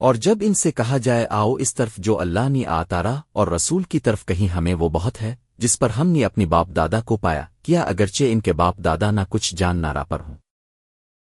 اور جب ان سے کہا جائے، آؤ اس طرف جو اللہ نے آتارا اور رسول کی طرف کہیں ہمیں وہ بہت ہے، جس پر ہم نے اپنی باپ دادا کو پایا، کیا اگرچہ ان کے باپ دادا نہ کچھ جان نارا پر ہوں۔